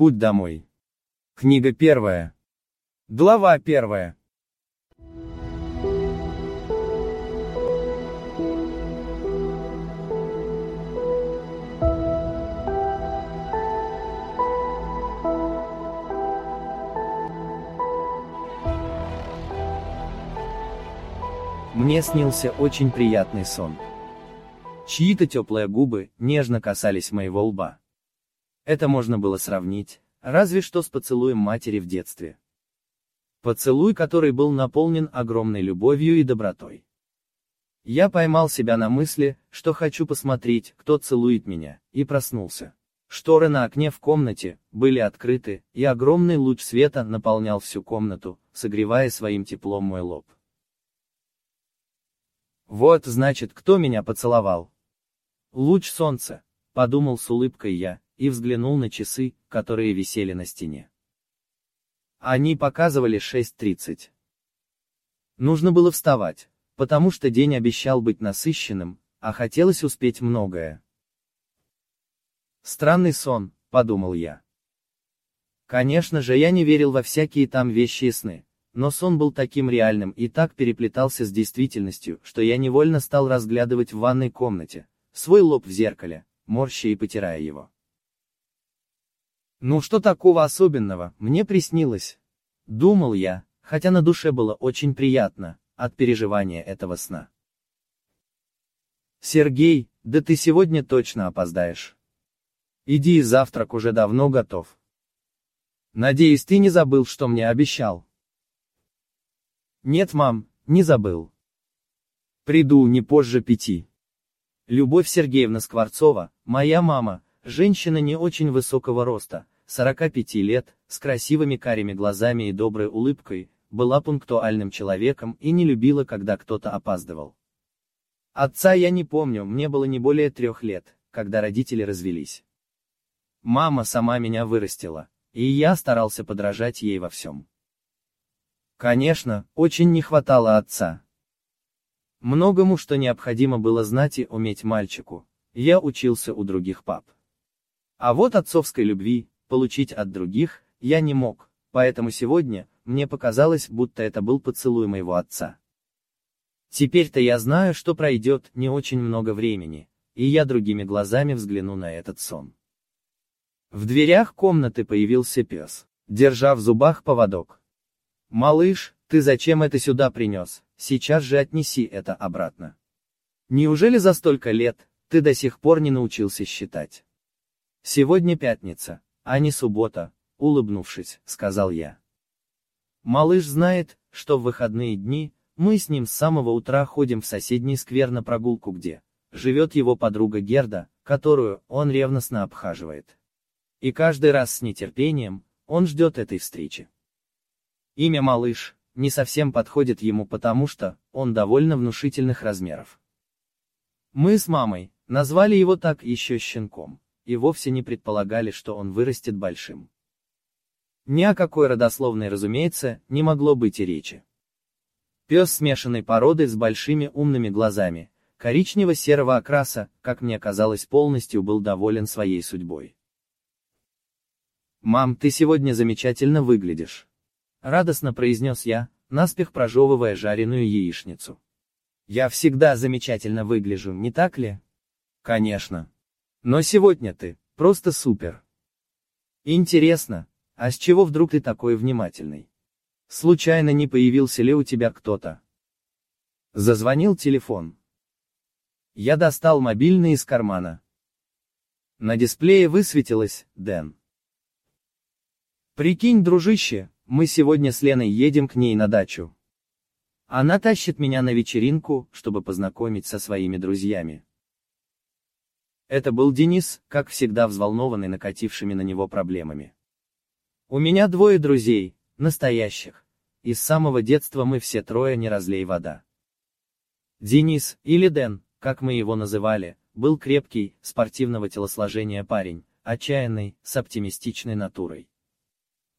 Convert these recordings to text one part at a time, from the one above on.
Путь домой. Книга первая. Глава первая. Мне снился очень приятный сон. Чьи-то теплые губы нежно касались моего лба. Это можно было сравнить, разве что с поцелуем матери в детстве. Поцелуй, который был наполнен огромной любовью и добротой. Я поймал себя на мысли, что хочу посмотреть, кто целует меня, и проснулся. Шторы на окне в комнате были открыты, и огромный луч света наполнял всю комнату, согревая своим теплом мой лоб. Вот, значит, кто меня поцеловал. Луч солнца, подумал с улыбкой я, и взглянул на часы, которые висели на стене. Они показывали 6.30. Нужно было вставать, потому что день обещал быть насыщенным, а хотелось успеть многое. Странный сон, подумал я. Конечно же, я не верил во всякие там вещи и сны, но сон был таким реальным и так переплетался с действительностью, что я невольно стал разглядывать в ванной комнате, свой лоб в зеркале, морща и потирая его. Ну что такого особенного, мне приснилось. Думал я, хотя на душе было очень приятно, от переживания этого сна. Сергей, да ты сегодня точно опоздаешь. Иди, завтрак уже давно готов. Надеюсь, ты не забыл, что мне обещал. Нет, мам, не забыл. Приду не позже пяти. Любовь Сергеевна Скворцова, моя мама, женщина не очень высокого роста, 45 лет, с красивыми карими глазами и доброй улыбкой, была пунктуальным человеком и не любила, когда кто-то опаздывал. Отца я не помню, мне было не более трех лет, когда родители развелись. Мама сама меня вырастила, и я старался подражать ей во всем. Конечно, очень не хватало отца. Многому, что необходимо было знать и уметь мальчику, я учился у других пап. А вот отцовской любви, получить от других, я не мог, поэтому сегодня, мне показалось, будто это был поцелуй моего отца. Теперь-то я знаю, что пройдет не очень много времени, и я другими глазами взгляну на этот сон. В дверях комнаты появился пес, держа в зубах поводок. «Малыш, ты зачем это сюда принес? Сейчас же отнеси это обратно». Неужели за столько лет, ты до сих пор не научился считать? Сегодня пятница, а не суббота, улыбнувшись, сказал я. Малыш знает, что в выходные дни, мы с ним с самого утра ходим в соседний сквер на прогулку где живет его подруга Герда, которую он ревностно обхаживает. И каждый раз с нетерпением, он ждет этой встречи. Имя малыш не совсем подходит ему потому что, он довольно внушительных размеров. Мы с мамой назвали его так еще щенком, и вовсе не предполагали, что он вырастет большим. Ни о какой родословной, разумеется, не могло быть и речи. Пес смешанной породы с большими умными глазами, коричнево-серого окраса, как мне казалось, полностью был доволен своей судьбой. «Мам, ты сегодня замечательно выглядишь», Радостно произнес я, наспех прожевывая жареную яичницу. Я всегда замечательно выгляжу, не так ли? Конечно. Но сегодня ты, просто супер. Интересно, а с чего вдруг ты такой внимательный? Случайно не появился ли у тебя кто-то? Зазвонил телефон. Я достал мобильный из кармана. На дисплее высветилось «Дэн». Прикинь, дружище, мы сегодня с Леной едем к ней на дачу. Она тащит меня на вечеринку, чтобы познакомить со своими друзьями. Это был Денис, как всегда взволнованный накатившими на него проблемами. У меня двое друзей, настоящих. И с самого детства мы все трое не разлей вода. Денис, или Дэн, как мы его называли, был крепкий, спортивного телосложения парень, отчаянный, с оптимистичной натурой.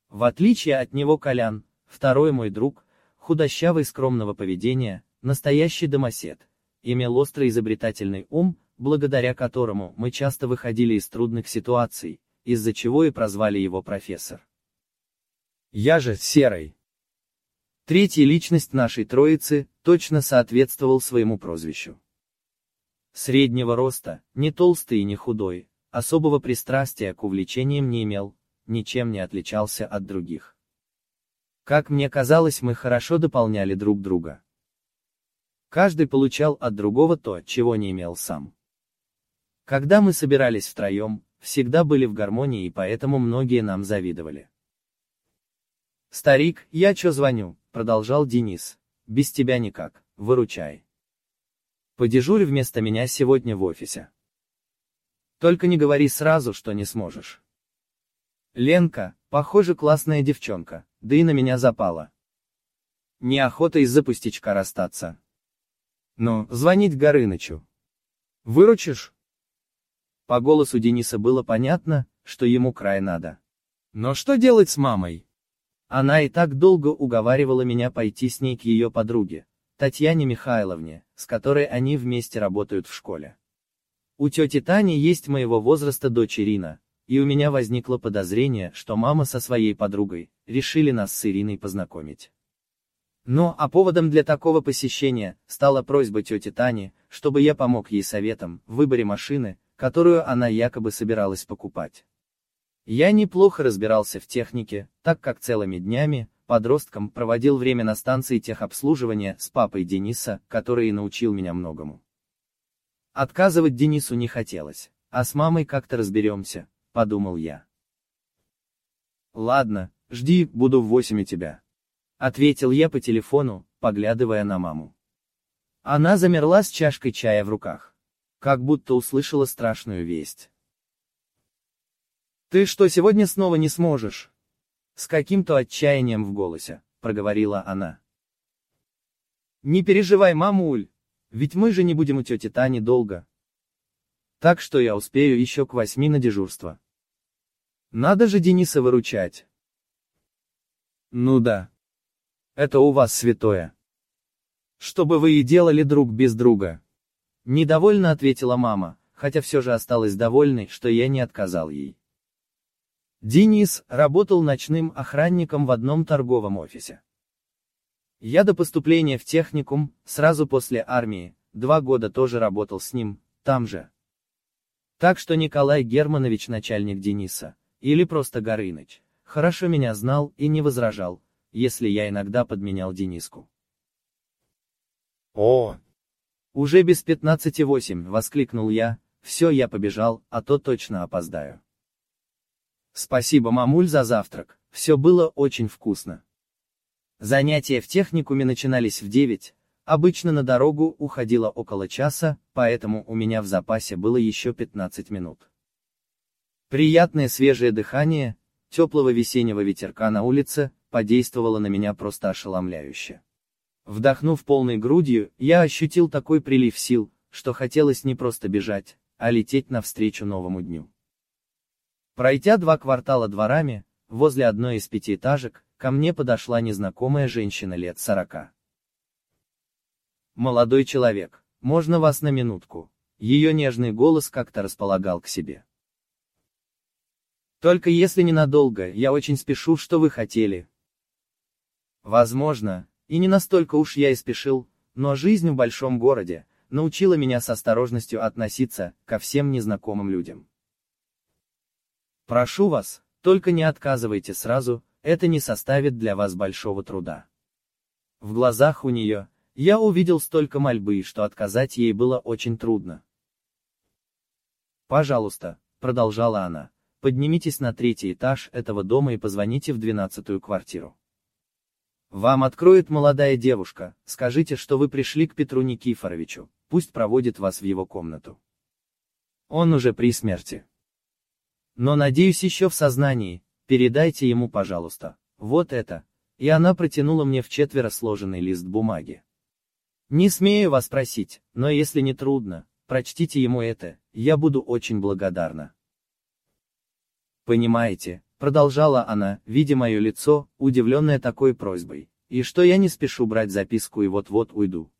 В отличие от него Колян, второй мой друг, худощавый скромного поведения, настоящий домосед, имел острый изобретательный ум, благодаря которому мы часто выходили из трудных ситуаций, из-за чего и прозвали его профессор. Я же Серый. Третья личность нашей троицы точно соответствовал своему прозвищу. Среднего роста, не толстый и не худой, особого пристрастия к увлечениям не имел, ничем не отличался от других. Как мне казалось, мы хорошо дополняли друг друга. Каждый получал от другого то, чего не имел сам. Когда мы собирались втроем, всегда были в гармонии и поэтому многие нам завидовали. «Старик, я чё звоню?» — продолжал Денис. «Без тебя никак, выручай. Подежурь вместо меня сегодня в офисе. Только не говори сразу, что не сможешь». Ленка, похоже, классная девчонка, да и на меня запала. Неохота из-за пустячка расстаться. Ну, звонить Горынычу. Выручишь? По голосу Дениса было понятно, что ему край надо. Но что делать с мамой? Она и так долго уговаривала меня пойти с ней к ее подруге, Татьяне Михайловне, с которой они вместе работают в школе. У тети Тани есть моего возраста дочь Ирина, и у меня возникло подозрение, что мама со своей подругой решили нас с Ириной познакомить. Но, а поводом для такого посещения, стала просьба тети Тани, чтобы я помог ей советом в выборе машины, которую она якобы собиралась покупать. Я неплохо разбирался в технике, так как целыми днями, подростком, проводил время на станции техобслуживания с папой Дениса, который и научил меня многому. Отказывать Денису не хотелось, а с мамой как-то разберемся, подумал я. Ладно, жди, буду в восемь у тебя. Ответил я по телефону, поглядывая на маму. Она замерла с чашкой чая в руках как будто услышала страшную весть. «Ты что, сегодня снова не сможешь?» С каким-то отчаянием в голосе, проговорила она. «Не переживай, мамуль, ведь мы же не будем у тети Тани долго. Так что я успею еще к восьми на дежурство. Надо же Дениса выручать». «Ну да. Это у вас святое. Что бы вы и делали друг без друга». Недовольно ответила мама, хотя все же осталась довольной, что я не отказал ей. Денис работал ночным охранником в одном торговом офисе. Я до поступления в техникум, сразу после армии, два года тоже работал с ним, там же. Так что Николай Германович начальник Дениса, или просто Горыныч, хорошо меня знал и не возражал, если я иногда подменял Дениску. О, «Уже без пятнадцати восемь», — воскликнул я, «все, я побежал, а то точно опоздаю». Спасибо, мамуль, за завтрак, все было очень вкусно. Занятия в техникуме начинались в девять, обычно на дорогу уходило около часа, поэтому у меня в запасе было еще 15 минут. Приятное свежее дыхание, теплого весеннего ветерка на улице, подействовало на меня просто ошеломляюще. Вдохнув полной грудью, я ощутил такой прилив сил, что хотелось не просто бежать, а лететь навстречу новому дню. Пройдя два квартала дворами, возле одной из пятиэтажек, ко мне подошла незнакомая женщина лет сорока. «Молодой человек, можно вас на минутку?» Ее нежный голос как-то располагал к себе. «Только если ненадолго, я очень спешу, что вы хотели». «Возможно, и не настолько уж я и спешил, но жизнь в большом городе научила меня с осторожностью относиться ко всем незнакомым людям. Прошу вас, только не отказывайте сразу, это не составит для вас большого труда. В глазах у нее, я увидел столько мольбы, что отказать ей было очень трудно. «Пожалуйста», — продолжала она, — «поднимитесь на третий этаж этого дома и позвоните в двенадцатую квартиру. Вам откроет молодая девушка, скажите, что вы пришли к Петру Никифоровичу, пусть проводит вас в его комнату. Он уже при смерти. Но надеюсь еще в сознании, передайте ему, пожалуйста, вот это, и она протянула мне в четверо сложенный лист бумаги. Не смею вас просить, но если не трудно, прочтите ему это, я буду очень благодарна. Понимаете, Продолжала она, видя мое лицо, удивленное такой просьбой, и что я не спешу брать записку и вот-вот уйду.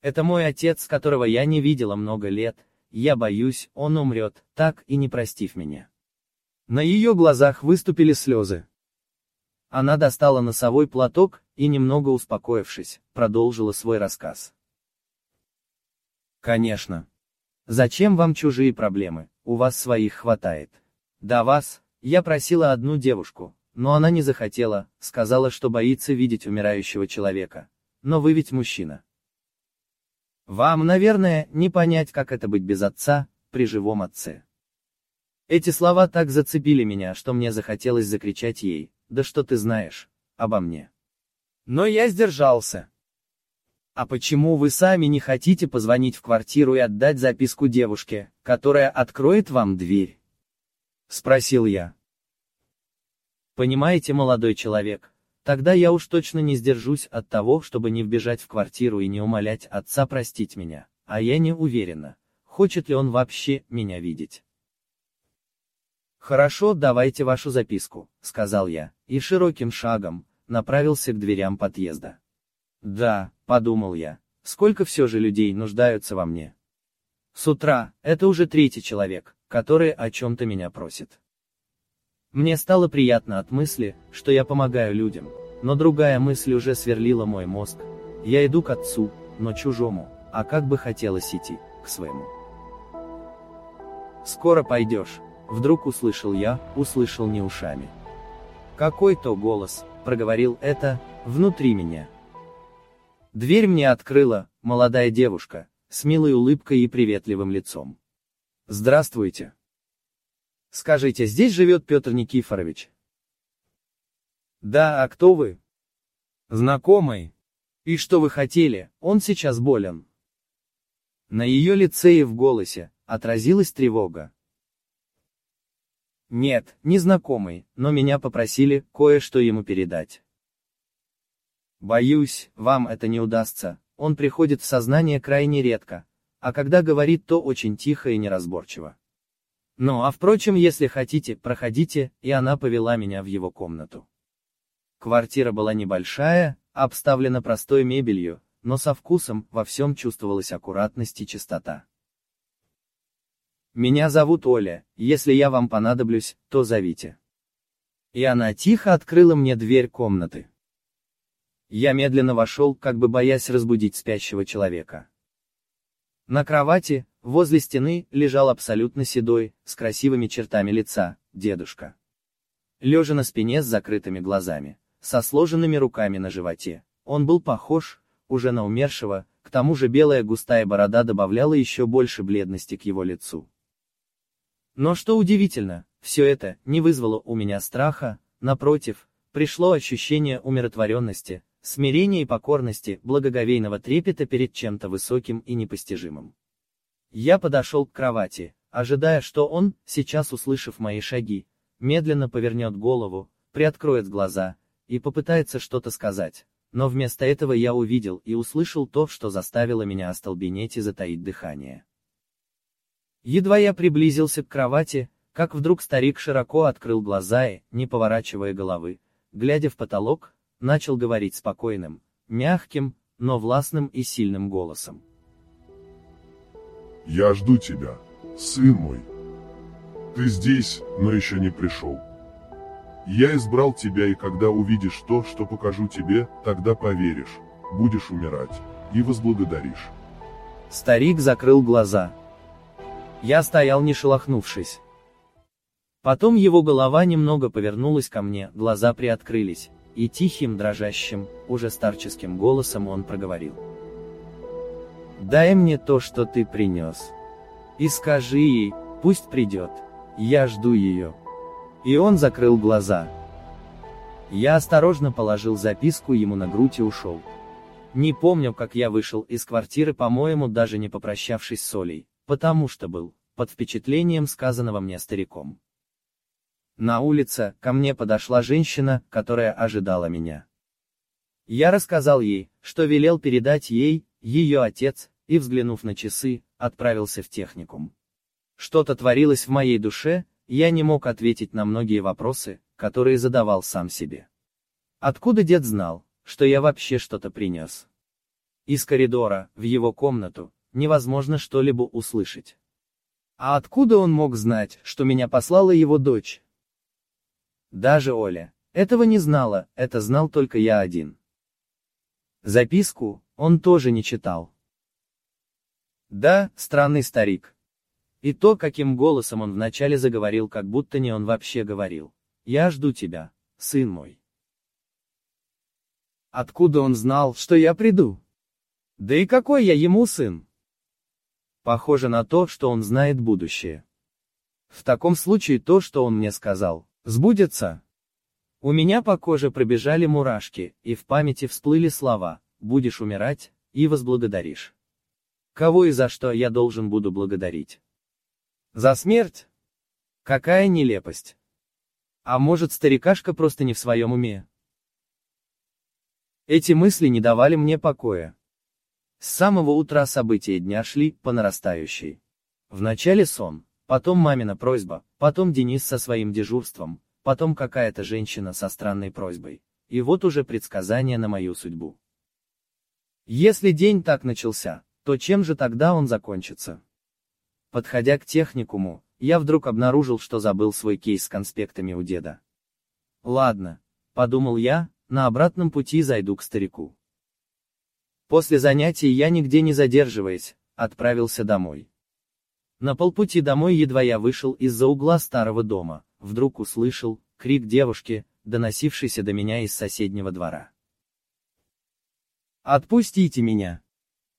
Это мой отец, которого я не видела много лет, я боюсь, он умрет, так и не простив меня. На ее глазах выступили слезы. Она достала носовой платок и, немного успокоившись, продолжила свой рассказ. Конечно. Зачем вам чужие проблемы, у вас своих хватает. До вас, я просила одну девушку, но она не захотела, сказала, что боится видеть умирающего человека. Но вы ведь мужчина. Вам, наверное, не понять, как это быть без отца, при живом отце. Эти слова так зацепили меня, что мне захотелось закричать ей, да что ты знаешь, обо мне. Но я сдержался. А почему вы сами не хотите позвонить в квартиру и отдать записку девушке, которая откроет вам дверь? Спросил я. Понимаете, молодой человек, Тогда я уж точно не сдержусь от того, чтобы не вбежать в квартиру и не умолять отца простить меня, а я не уверена, хочет ли он вообще меня видеть. «Хорошо, давайте вашу записку», — сказал я, и широким шагом, направился к дверям подъезда. «Да», — подумал я, — «сколько все же людей нуждаются во мне». С утра, это уже третий человек, который о чем-то меня просит. Мне стало приятно от мысли, что я помогаю людям, но другая мысль уже сверлила мой мозг. Я иду к отцу, но чужому, а как бы хотелось идти, к своему. «Скоро пойдешь», — вдруг услышал я, услышал не ушами. Какой-то голос, проговорил это, внутри меня. Дверь мне открыла, молодая девушка, с милой улыбкой и приветливым лицом. «Здравствуйте», Скажите, здесь живет Петр Никифорович? Да, а кто вы? Знакомый. И что вы хотели, он сейчас болен. На ее лице и в голосе, отразилась тревога. Нет, не знакомый, но меня попросили кое-что ему передать. Боюсь, вам это не удастся, он приходит в сознание крайне редко, а когда говорит, то очень тихо и неразборчиво. Ну а впрочем, если хотите, проходите, и она повела меня в его комнату. Квартира была небольшая, обставлена простой мебелью, но со вкусом, во всем чувствовалась аккуратность и чистота. «Меня зовут Оля, если я вам понадоблюсь, то зовите». И она тихо открыла мне дверь комнаты. Я медленно вошел, как бы боясь разбудить спящего человека. На кровати, Возле стены лежал абсолютно седой, с красивыми чертами лица, дедушка. Лежа на спине с закрытыми глазами, со сложенными руками на животе, он был похож, уже на умершего, к тому же белая густая борода добавляла еще больше бледности к его лицу. Но что удивительно, все это не вызвало у меня страха, напротив, пришло ощущение умиротворенности, смирения и покорности, благоговейного трепета перед чем-то высоким и непостижимым. Я подошел к кровати, ожидая, что он, сейчас услышав мои шаги, медленно повернет голову, приоткроет глаза, и попытается что-то сказать. Но вместо этого я увидел и услышал то, что заставило меня остолбенеть и затаить дыхание. Едва я приблизился к кровати, как вдруг старик широко открыл глаза и, не поворачивая головы, глядя в потолок, начал говорить спокойным, мягким, но властным и сильным голосом. Я жду тебя, сын мой. Ты здесь, но еще не пришел. Я избрал тебя, и когда увидишь то, что покажу тебе, тогда поверишь, будешь умирать, и возблагодаришь. Старик закрыл глаза. Я стоял не шелохнувшись. Потом его голова немного повернулась ко мне, глаза приоткрылись, и тихим, дрожащим, уже старческим голосом он проговорил. Дай мне то, что ты принес. И скажи ей, пусть придет. Я жду ее. И он закрыл глаза. Я осторожно положил записку ему на грудь и ушел. Не помню, как я вышел из квартиры, по-моему, даже не попрощавшись с Олей, потому что был, под впечатлением сказанного мне стариком. На улице, ко мне подошла женщина, которая ожидала меня. Я рассказал ей, что велел передать ей, ее отец, и взглянув на часы, отправился в техникум. Что-то творилось в моей душе, я не мог ответить на многие вопросы, которые задавал сам себе. Откуда дед знал, что я вообще что-то принес? Из коридора, в его комнату, невозможно что-либо услышать. А откуда он мог знать, что меня послала его дочь? Даже Оля. Этого не знала, это знал только я один. Записку он тоже не читал. Да, странный старик. И то, каким голосом он вначале заговорил, как будто не он вообще говорил. «Я жду тебя, сын мой». Откуда он знал, что я приду? Да и какой я ему сын? Похоже на то, что он знает будущее. В таком случае то, что он мне сказал, сбудется. У меня по коже пробежали мурашки, и в памяти всплыли слова «будешь умирать» и «возблагодаришь». Кого и за что я должен буду благодарить? За смерть? Какая нелепость. А может старикашка просто не в своем уме? Эти мысли не давали мне покоя. С самого утра события дня шли по нарастающей. Вначале сон, потом мамина просьба, потом Денис со своим дежурством, потом какая-то женщина со странной просьбой. И вот уже предсказание на мою судьбу. Если день так начался, то чем же тогда он закончится? Подходя к техникуму, я вдруг обнаружил, что забыл свой кейс с конспектами у деда. Ладно, подумал я, на обратном пути зайду к старику. После занятий я нигде не задерживаясь, отправился домой. На полпути домой едва я вышел из-за угла старого дома, вдруг услышал крик девушки, доносившийся до меня из соседнего двора. «Отпустите меня!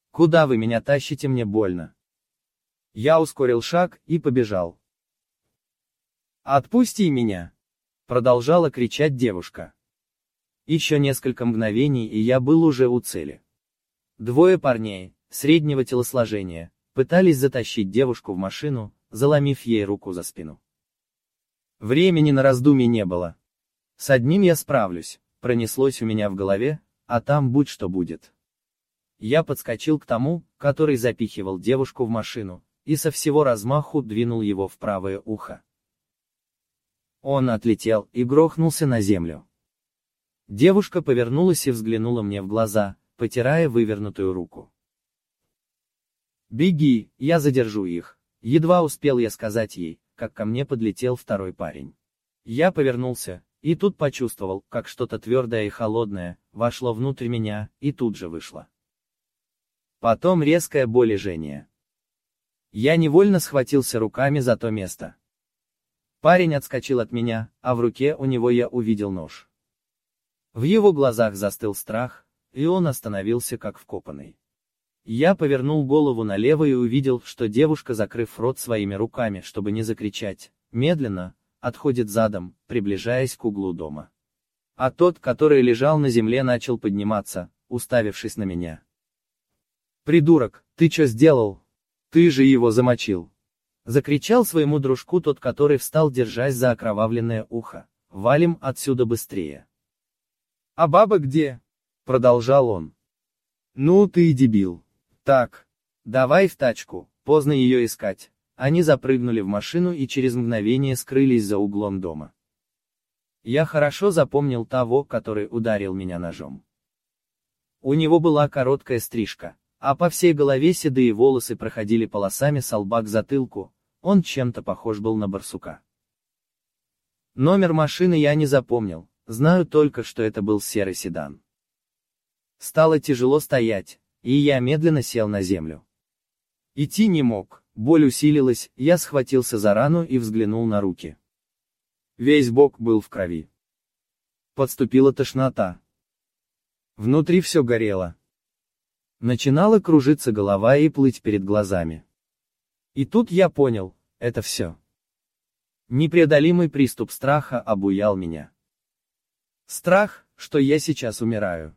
Куда вы меня тащите, мне больно!» Я ускорил шаг и побежал. «Отпусти меня!» Продолжала кричать девушка. Еще несколько мгновений и я был уже у цели. Двое парней, среднего телосложения, пытались затащить девушку в машину, заломив ей руку за спину. Времени на раздумье не было. С одним я справлюсь, пронеслось у меня в голове, а там будь что будет. Я подскочил к тому, который запихивал девушку в машину, и со всего размаху двинул его в правое ухо. Он отлетел и грохнулся на землю. Девушка повернулась и взглянула мне в глаза, потирая вывернутую руку. «Беги, я задержу их», едва успел я сказать ей, как ко мне подлетел второй парень. Я повернулся, и тут почувствовал, как что-то твердое и холодное, вошло внутрь меня, и тут же вышло. Потом резкая боль и жжение. Я невольно схватился руками за то место. Парень отскочил от меня, а в руке у него я увидел нож. В его глазах застыл страх, и он остановился как вкопанный. Я повернул голову налево и увидел, что девушка, закрыв рот своими руками, чтобы не закричать, медленно, отходит задом, приближаясь к углу дома. А тот, который лежал на земле, начал подниматься, уставившись на меня. «Придурок, ты что сделал? Ты же его замочил!» Закричал своему дружку тот, который встал, держась за окровавленное ухо. «Валим отсюда быстрее!» «А баба где?» Продолжал он. Ну ты и дебил. Так. Давай в тачку, поздно ее искать. Они запрыгнули в машину и через мгновение скрылись за углом дома. Я хорошо запомнил того, который ударил меня ножом. У него была короткая стрижка, а по всей голове седые волосы проходили полосами с лба к затылку, он чем-то похож был на барсука. Номер машины я не запомнил, знаю только, что это был серый седан. Стало тяжело стоять, и я медленно сел на землю. Идти не мог, боль усилилась, я схватился за рану и взглянул на руки. Весь бок был в крови. Подступила тошнота. Внутри все горело. Начинала кружиться голова и плыть перед глазами. И тут я понял, это все. Непреодолимый приступ страха обуял меня. Страх, что я сейчас умираю.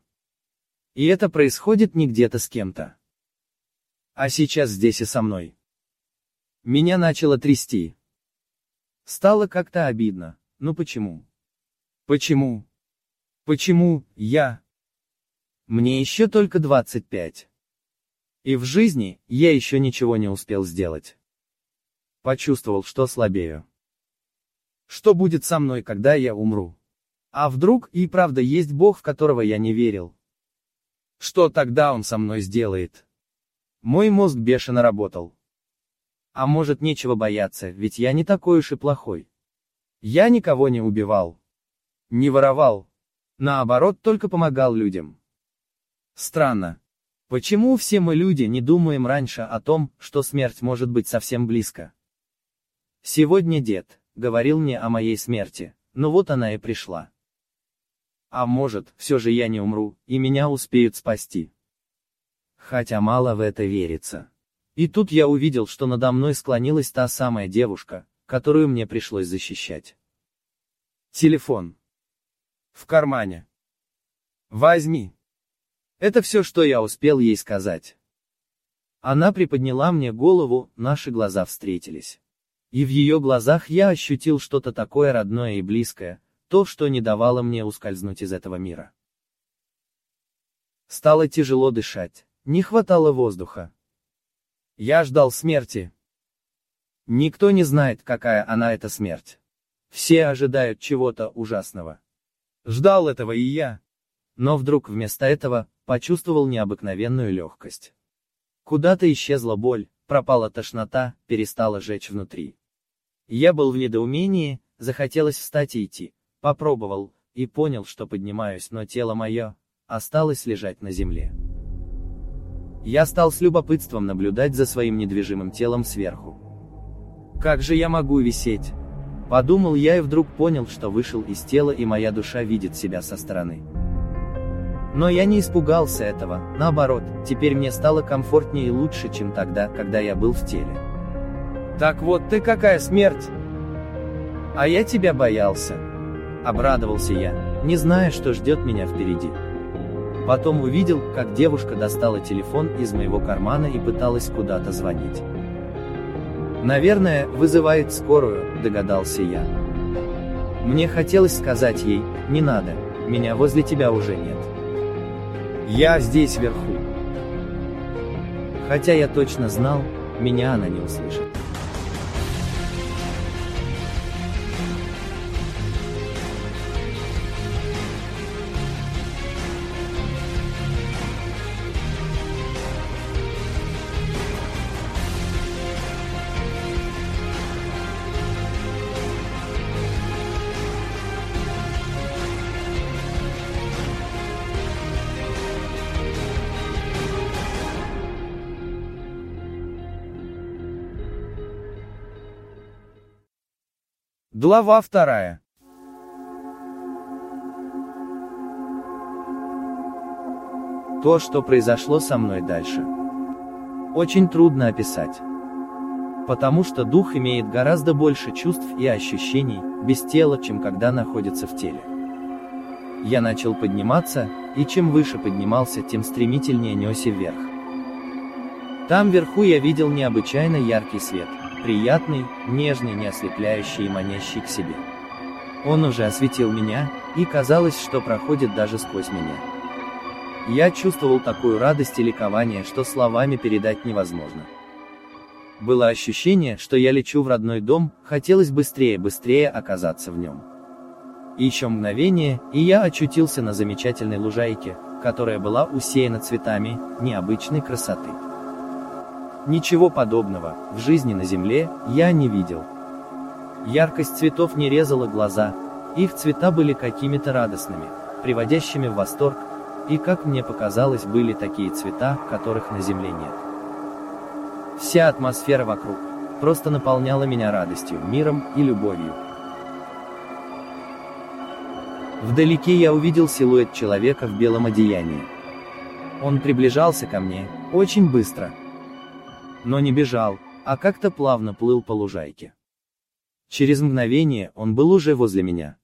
И это происходит не где-то с кем-то. А сейчас здесь и со мной. Меня начало трясти. Стало как-то обидно. Ну почему? Почему? Почему я? Мне еще только 25. И в жизни я еще ничего не успел сделать. Почувствовал, что слабею. Что будет со мной, когда я умру? А вдруг и правда есть Бог, в которого я не верил? Что тогда он со мной сделает? Мой мозг бешено работал. А может нечего бояться, ведь я не такой уж и плохой. Я никого не убивал. Не воровал. Наоборот, только помогал людям. Странно. Почему все мы люди не думаем раньше о том, что смерть может быть совсем близко? Сегодня дед говорил мне о моей смерти, но вот она и пришла. А может, все же я не умру, и меня успеют спасти. Хотя мало в это верится. И тут я увидел, что надо мной склонилась та самая девушка, которую мне пришлось защищать. Телефон. В кармане. Возьми. Это все, что я успел ей сказать. Она приподняла мне голову, наши глаза встретились. И в ее глазах я ощутил что-то такое родное и близкое, то, что не давало мне ускользнуть из этого мира. Стало тяжело дышать, не хватало воздуха. Я ждал смерти. Никто не знает, какая она эта смерть. Все ожидают чего-то ужасного. Ждал этого и я. Но вдруг вместо этого, почувствовал необыкновенную легкость. Куда-то исчезла боль, пропала тошнота, перестала жечь внутри. Я был в недоумении, захотелось встать и идти, попробовал, и понял, что поднимаюсь, но тело мое, осталось лежать на земле. Я стал с любопытством наблюдать за своим недвижимым телом сверху. Как же я могу висеть? Подумал я и вдруг понял, что вышел из тела и моя душа видит себя со стороны. Но я не испугался этого, наоборот, теперь мне стало комфортнее и лучше, чем тогда, когда я был в теле. Так вот ты какая смерть! А я тебя боялся. Обрадовался я, не зная, что ждет меня впереди. Потом увидел, как девушка достала телефон из моего кармана и пыталась куда-то звонить. Наверное, вызывает скорую, догадался я. Мне хотелось сказать ей, не надо, меня возле тебя уже нет. Я здесь вверху. Хотя я точно знал, меня она не услышит. Глава вторая. То, что произошло со мной дальше. Очень трудно описать. Потому что дух имеет гораздо больше чувств и ощущений, без тела, чем когда находится в теле. Я начал подниматься, и чем выше поднимался, тем стремительнее несся вверх. Там вверху я видел необычайно яркий свет – приятный, нежный, не ослепляющий и манящий к себе. Он уже осветил меня, и казалось, что проходит даже сквозь меня. Я чувствовал такую радость и ликование, что словами передать невозможно. Было ощущение, что я лечу в родной дом, хотелось быстрее, быстрее оказаться в нем. Еще мгновение, и я очутился на замечательной лужайке, которая была усеяна цветами необычной красоты. Ничего подобного, в жизни на Земле, я не видел. Яркость цветов не резала глаза, их цвета были какими-то радостными, приводящими в восторг, и как мне показалось, были такие цвета, которых на Земле нет. Вся атмосфера вокруг просто наполняла меня радостью, миром и любовью. Вдалеке я увидел силуэт человека в белом одеянии. Он приближался ко мне, очень быстро, но не бежал, а как-то плавно плыл по лужайке. Через мгновение он был уже возле меня.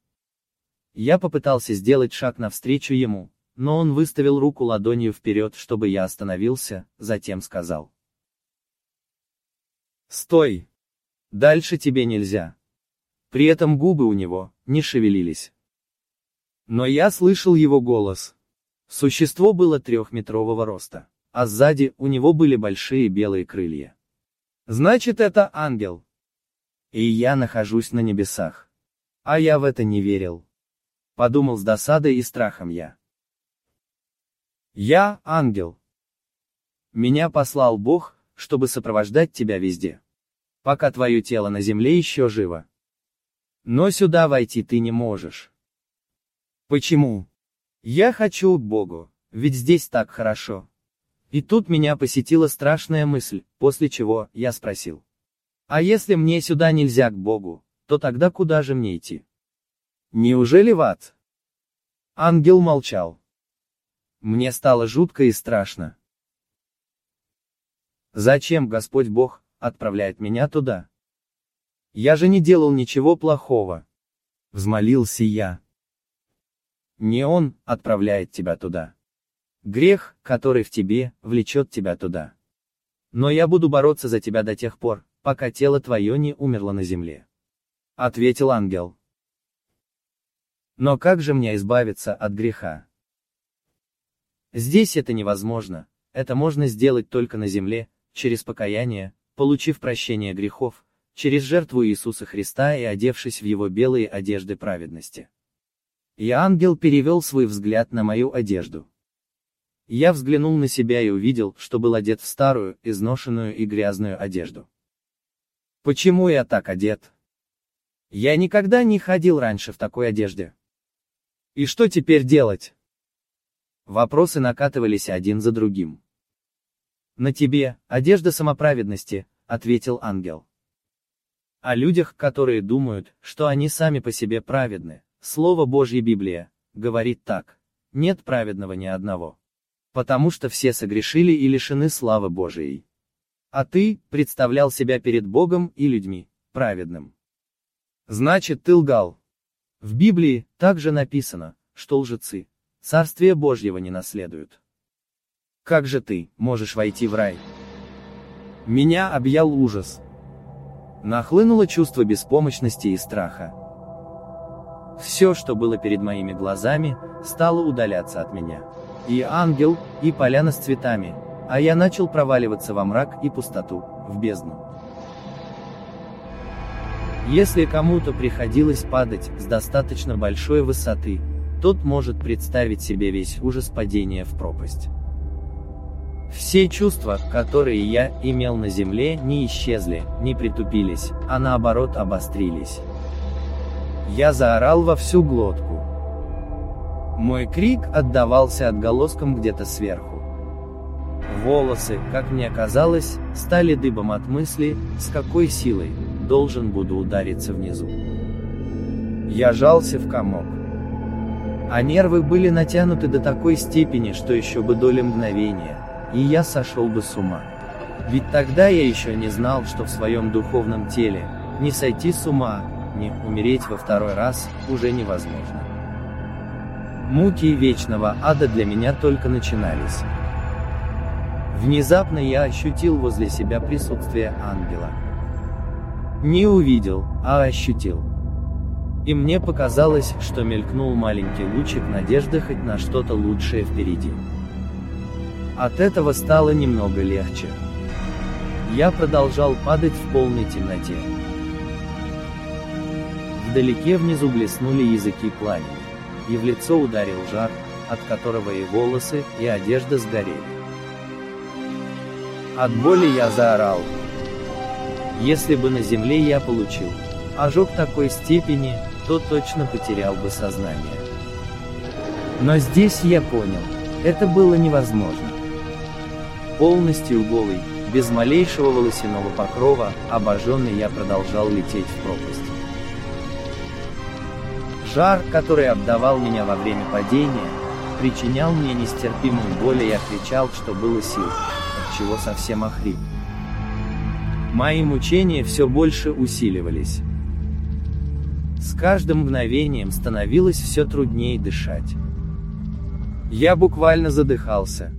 Я попытался сделать шаг навстречу ему, но он выставил руку ладонью вперед, чтобы я остановился, затем сказал. «Стой! Дальше тебе нельзя!» При этом губы у него не шевелились. Но я слышал его голос. Существо было трехметрового роста а сзади у него были большие белые крылья. Значит, это ангел. И я нахожусь на небесах. А я в это не верил. Подумал с досадой и страхом я. Я ангел. Меня послал Бог, чтобы сопровождать тебя везде. Пока твое тело на земле еще живо. Но сюда войти ты не можешь. Почему? Я хочу к Богу, ведь здесь так хорошо. И тут меня посетила страшная мысль, после чего я спросил. А если мне сюда нельзя к Богу, то тогда куда же мне идти? Неужели в ад? Ангел молчал. Мне стало жутко и страшно. Зачем Господь Бог отправляет меня туда? Я же не делал ничего плохого. Взмолился я. Не Он отправляет тебя туда. Грех, который в тебе, влечет тебя туда. Но я буду бороться за тебя до тех пор, пока тело твое не умерло на земле. Ответил ангел. Но как же мне избавиться от греха? Здесь это невозможно, это можно сделать только на земле, через покаяние, получив прощение грехов, через жертву Иисуса Христа и одевшись в его белые одежды праведности. И ангел перевел свой взгляд на мою одежду. Я взглянул на себя и увидел, что был одет в старую, изношенную и грязную одежду. Почему я так одет? Я никогда не ходил раньше в такой одежде. И что теперь делать? Вопросы накатывались один за другим. На тебе, одежда самоправедности, ответил ангел. О людях, которые думают, что они сами по себе праведны, Слово Божье Библия, говорит так, нет праведного ни одного. Потому что все согрешили и лишены славы Божией. А ты, представлял себя перед Богом и людьми, праведным. Значит, ты лгал, в Библии также написано, что лжецы, Царствие Божьего не наследуют. Как же ты можешь войти в рай? Меня объял ужас. Нахлынуло чувство беспомощности и страха. Все, что было перед моими глазами, стало удаляться от меня. И ангел, и поляна с цветами, а я начал проваливаться во мрак и пустоту, в бездну. Если кому-то приходилось падать с достаточно большой высоты, тот может представить себе весь ужас падения в пропасть. Все чувства, которые я имел на земле, не исчезли, не притупились, а наоборот обострились. Я заорал во всю глотку. Мой крик отдавался отголоском где-то сверху. Волосы, как мне казалось, стали дыбом от мысли, с какой силой, должен буду удариться внизу. Я жался в комок. А нервы были натянуты до такой степени, что еще бы доля мгновения, и я сошел бы с ума. Ведь тогда я еще не знал, что в своем духовном теле, не сойти с ума, не умереть во второй раз, уже невозможно. Муки вечного ада для меня только начинались. Внезапно я ощутил возле себя присутствие ангела. Не увидел, а ощутил. И мне показалось, что мелькнул маленький лучик надежды хоть на что-то лучшее впереди. От этого стало немного легче. Я продолжал падать в полной темноте. Вдалеке внизу блеснули языки пламени, и в лицо ударил жар, от которого и волосы, и одежда сгорели. От боли я заорал, если бы на земле я получил ожог такой степени, то точно потерял бы сознание. Но здесь я понял, это было невозможно. Полностью голый, без малейшего волосяного покрова, обожженный я продолжал лететь в пропасть. Жар, который обдавал меня во время падения, причинял мне нестерпимую боль и я кричал, что было сил, от чего совсем охрип. Мои мучения все больше усиливались. С каждым мгновением становилось все труднее дышать. Я буквально задыхался.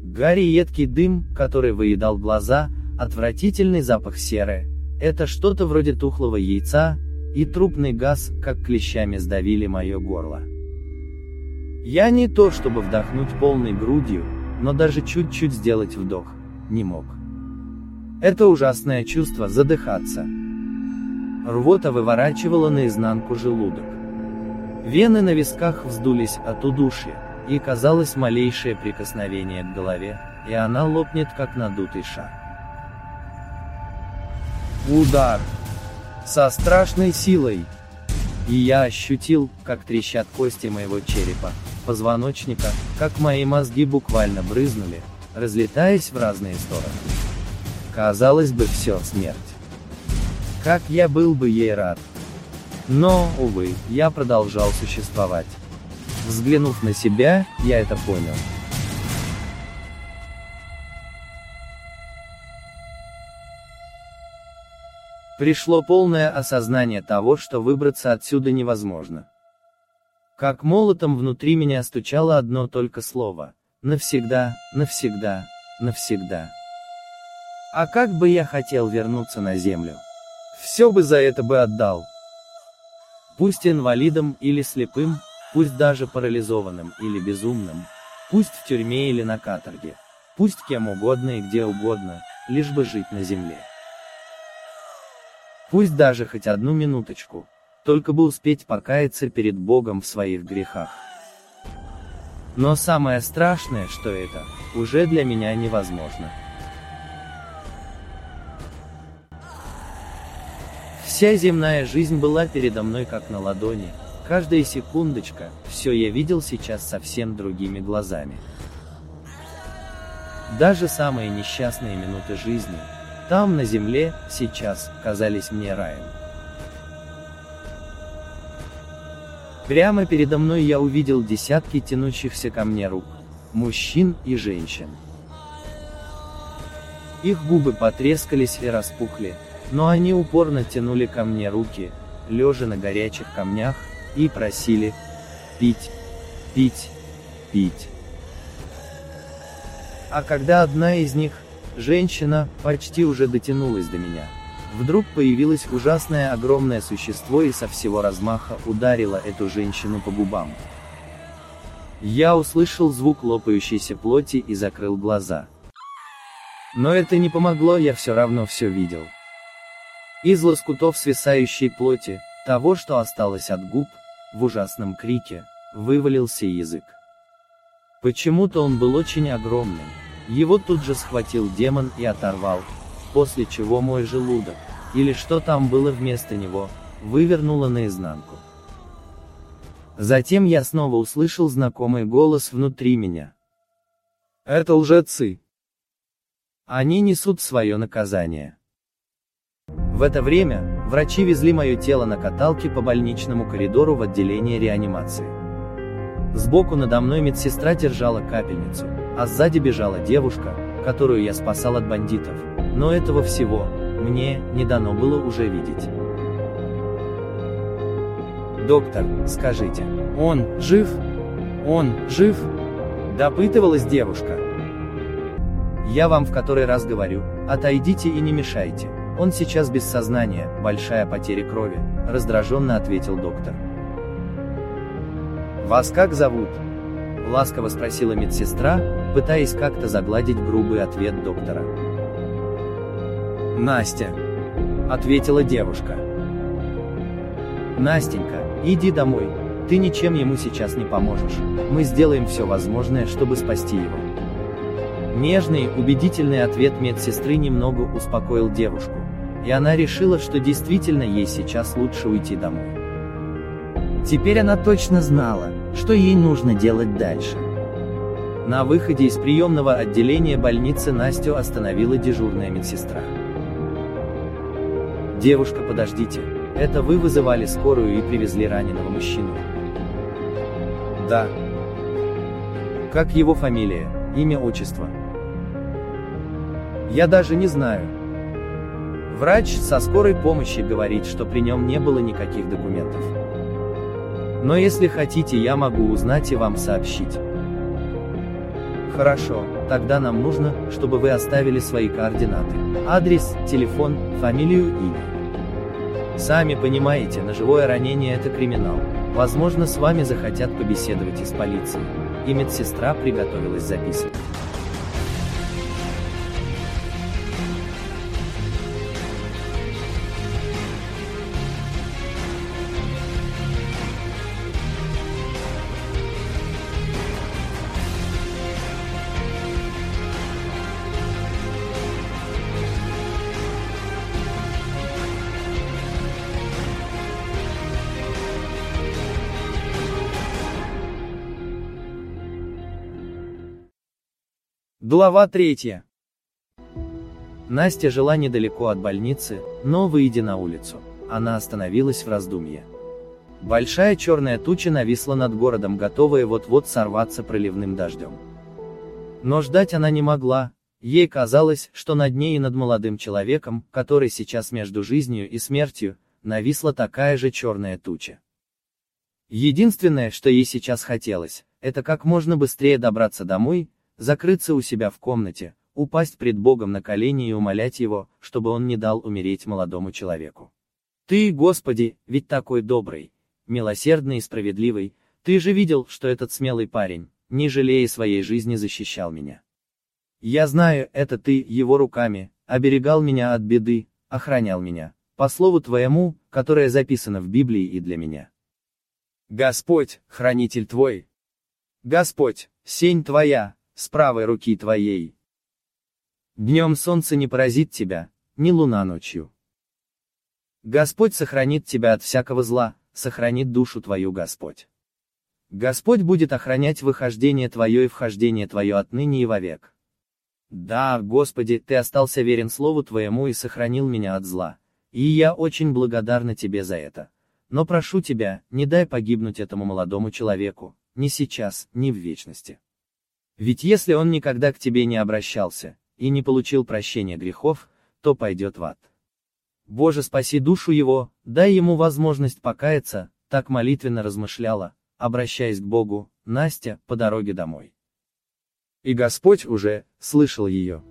Гарри едкий дым, который выедал глаза, отвратительный запах серы, это что-то вроде тухлого яйца, и трупный газ, как клещами сдавили мое горло. Я не то чтобы вдохнуть полной грудью, но даже чуть-чуть сделать вдох, не мог. Это ужасное чувство задыхаться. Рвота выворачивала наизнанку желудок. Вены на висках вздулись от удушья, и казалось малейшее прикосновение к голове, и она лопнет как надутый шар. Удар. Со страшной силой. И я ощутил, как трещат кости моего черепа, позвоночника, как мои мозги буквально брызнули, разлетаясь в разные стороны. Казалось бы, все, смерть. Как я был бы ей рад. Но, увы, я продолжал существовать. Взглянув на себя, я это понял. Пришло полное осознание того, что выбраться отсюда невозможно. Как молотом внутри меня стучало одно только слово. Навсегда, навсегда, навсегда. А как бы я хотел вернуться на землю. Все бы за это бы отдал. Пусть инвалидом или слепым, пусть даже парализованным или безумным, пусть в тюрьме или на каторге, пусть кем угодно и где угодно, лишь бы жить на земле. Пусть даже хоть одну минуточку, только бы успеть покаяться перед Богом в своих грехах. Но самое страшное, что это, уже для меня невозможно. Вся земная жизнь была передо мной как на ладони, каждая секундочка, все я видел сейчас совсем другими глазами. Даже самые несчастные минуты жизни, там, на земле, сейчас, казались мне раем. Прямо передо мной я увидел десятки тянущихся ко мне рук, мужчин и женщин. Их губы потрескались и распухли, но они упорно тянули ко мне руки, лежа на горячих камнях, и просили «пить, пить, пить». А когда одна из них, Женщина, почти уже дотянулась до меня. Вдруг появилось ужасное огромное существо и со всего размаха ударило эту женщину по губам. Я услышал звук лопающейся плоти и закрыл глаза. Но это не помогло, я все равно все видел. Из лоскутов свисающей плоти, того, что осталось от губ, в ужасном крике, вывалился язык. Почему-то он был очень огромным. Его тут же схватил демон и оторвал, после чего мой желудок, или что там было вместо него, вывернуло наизнанку. Затем я снова услышал знакомый голос внутри меня. Это лжецы. Они несут свое наказание. В это время, врачи везли мое тело на каталке по больничному коридору в отделение реанимации. Сбоку надо мной медсестра держала капельницу, а сзади бежала девушка, которую я спасал от бандитов. Но этого всего, мне, не дано было уже видеть. «Доктор, скажите, он жив? Он жив?» Допытывалась девушка. «Я вам в который раз говорю, отойдите и не мешайте. Он сейчас без сознания, большая потеря крови», раздраженно ответил доктор. «Вас как зовут?» Ласково спросила медсестра, пытаясь как-то загладить грубый ответ доктора. «Настя», — ответила девушка. «Настенька, иди домой, ты ничем ему сейчас не поможешь, мы сделаем все возможное, чтобы спасти его». Нежный, убедительный ответ медсестры немного успокоил девушку, и она решила, что действительно ей сейчас лучше уйти домой. Теперь она точно знала, что ей нужно делать дальше. На выходе из приемного отделения больницы Настю остановила дежурная медсестра. «Девушка, подождите, это вы вызывали скорую и привезли раненого мужчину?» «Да». «Как его фамилия, имя, отчество?» «Я даже не знаю». Врач со скорой помощи говорит, что при нем не было никаких документов. Но если хотите, я могу узнать и вам сообщить. Хорошо, тогда нам нужно, чтобы вы оставили свои координаты. Адрес, телефон, фамилию, имя. Сами понимаете, ножевое ранение это криминал. Возможно, с вами захотят побеседовать из полиции. И медсестра приготовилась записывать. Глава третья. Настя жила недалеко от больницы, но выйдя на улицу, она остановилась в раздумье. Большая черная туча нависла над городом, готовая вот-вот сорваться проливным дождем. Но ждать она не могла, ей казалось, что над ней и над молодым человеком, который сейчас между жизнью и смертью, нависла такая же черная туча. Единственное, что ей сейчас хотелось, это как можно быстрее добраться домой, закрыться у себя в комнате, упасть пред Богом на колени и умолять Его, чтобы Он не дал умереть молодому человеку. Ты, Господи, ведь такой добрый, милосердный и справедливый, ты же видел, что этот смелый парень, не жалея своей жизни защищал меня. Я знаю, это ты, его руками, оберегал меня от беды, охранял меня, по слову твоему, которое записано в Библии и для меня. Господь, хранитель твой. Господь, сень твоя, с правой руки твоей. Днем солнце не поразит тебя, ни луна ночью. Господь сохранит тебя от всякого зла, сохранит душу твою Господь. Господь будет охранять выхождение твое и вхождение твое отныне и вовек. Да, Господи, Ты остался верен Слову Твоему и сохранил меня от зла, и я очень благодарна Тебе за это. Но прошу Тебя, не дай погибнуть этому молодому человеку, ни сейчас, ни в вечности. Ведь если он никогда к Тебе не обращался, и не получил прощения грехов, то пойдет в ад. Боже спаси душу его, дай ему возможность покаяться, так молитвенно размышляла, обращаясь к Богу, Настя, по дороге домой. И Господь уже, слышал ее.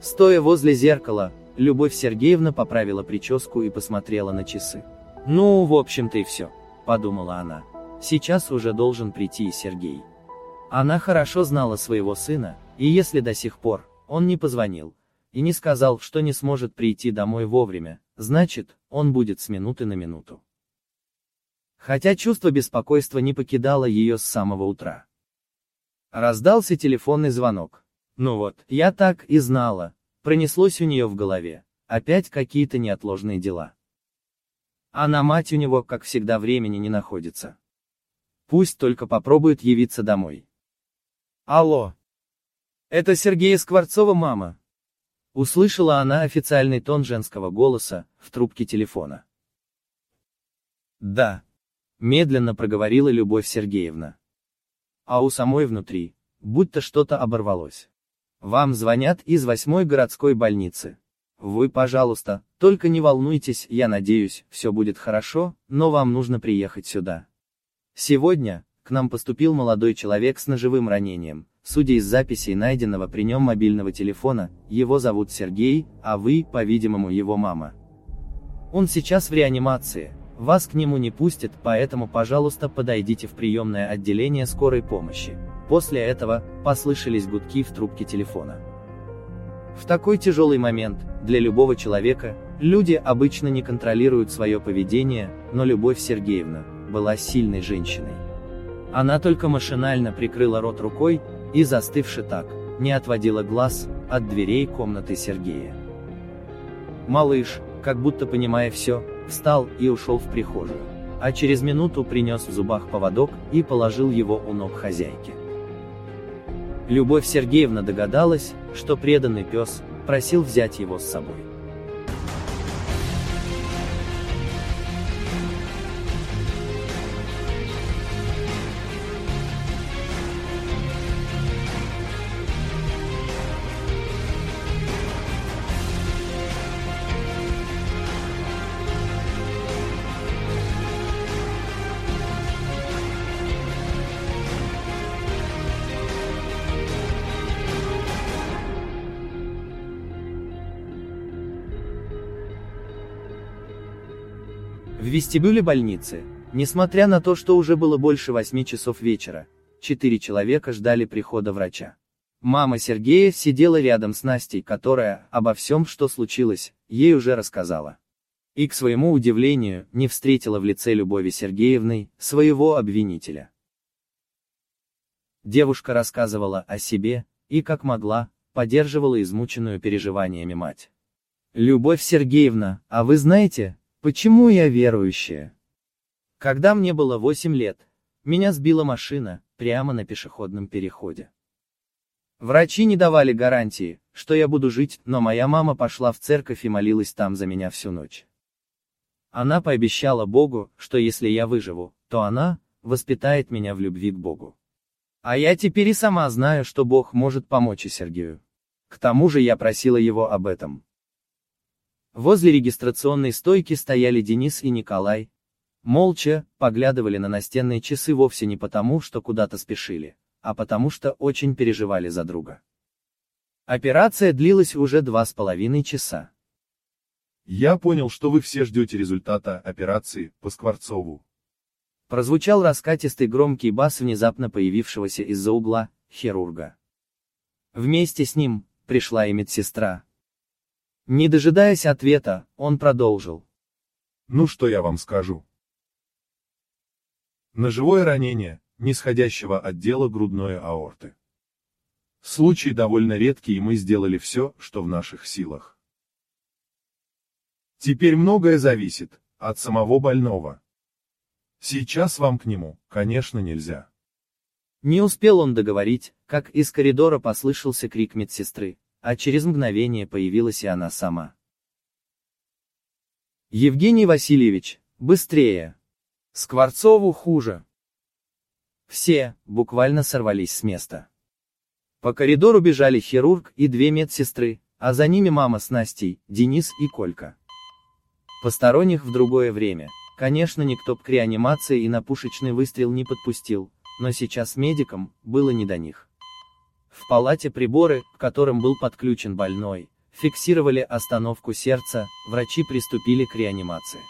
Стоя возле зеркала, Любовь Сергеевна поправила прическу и посмотрела на часы. «Ну, в общем-то и все», — подумала она. «Сейчас уже должен прийти и Сергей». Она хорошо знала своего сына, и если до сих пор он не позвонил, и не сказал, что не сможет прийти домой вовремя, значит, он будет с минуты на минуту. Хотя чувство беспокойства не покидало ее с самого утра. Раздался телефонный звонок. Ну вот, я так и знала, пронеслось у нее в голове, опять какие-то неотложные дела. А на мать у него, как всегда, времени не находится. Пусть только попробует явиться домой. Алло. Это Сергея Скворцова мама. Услышала она официальный тон женского голоса, в трубке телефона. Да. Медленно проговорила Любовь Сергеевна. А у самой внутри, будто что-то оборвалось. Вам звонят из восьмой городской больницы. Вы, пожалуйста, только не волнуйтесь, я надеюсь, все будет хорошо, но вам нужно приехать сюда. Сегодня, к нам поступил молодой человек с ножевым ранением, Судя из записей найденного при нем мобильного телефона, его зовут Сергей, а вы, по-видимому, его мама. Он сейчас в реанимации, вас к нему не пустят, поэтому, пожалуйста, подойдите в приемное отделение скорой помощи. После этого, послышались гудки в трубке телефона. В такой тяжелый момент, для любого человека, люди обычно не контролируют свое поведение, но Любовь Сергеевна была сильной женщиной. Она только машинально прикрыла рот рукой, и, застывши так, не отводила глаз от дверей комнаты Сергея. Малыш, как будто понимая все, встал и ушел в прихожую, а через минуту принес в зубах поводок и положил его у ног хозяйки. Любовь Сергеевна догадалась, что преданный пес просил взять его с собой. Вестибюле больницы, несмотря на то, что уже было больше восьми часов вечера, четыре человека ждали прихода врача. Мама Сергея сидела рядом с Настей, которая, обо всем, что случилось, ей уже рассказала. И, к своему удивлению, не встретила в лице Любови Сергеевны, своего обвинителя. Девушка рассказывала о себе, и, как могла, поддерживала измученную переживаниями мать. «Любовь Сергеевна, а вы знаете, Почему я верующая? Когда мне было 8 лет, меня сбила машина, прямо на пешеходном переходе. Врачи не давали гарантии, что я буду жить, но моя мама пошла в церковь и молилась там за меня всю ночь. Она пообещала Богу, что если я выживу, то она воспитает меня в любви к Богу. А я теперь и сама знаю, что Бог может помочь и Сергею. К тому же я просила его об этом. Возле регистрационной стойки стояли Денис и Николай. Молча, поглядывали на настенные часы вовсе не потому, что куда-то спешили, а потому что очень переживали за друга. Операция длилась уже два с половиной часа. Я понял, что вы все ждете результата операции по Скворцову. Прозвучал раскатистый громкий бас внезапно появившегося из-за угла, хирурга. Вместе с ним, пришла и медсестра. Не дожидаясь ответа, он продолжил. Ну что я вам скажу? Ножевое ранение, нисходящего отдела грудной аорты. Случай довольно редкий и мы сделали все, что в наших силах. Теперь многое зависит от самого больного. Сейчас вам к нему, конечно, нельзя. Не успел он договорить, как из коридора послышался крик медсестры а через мгновение появилась и она сама. Евгений Васильевич, быстрее! Скворцову хуже. Все, буквально сорвались с места. По коридору бежали хирург и две медсестры, а за ними мама с Настей, Денис и Колька. Посторонних в другое время, конечно никто к реанимации и на пушечный выстрел не подпустил, но сейчас медикам было не до них. В палате приборы, к которым был подключен больной, фиксировали остановку сердца, врачи приступили к реанимации.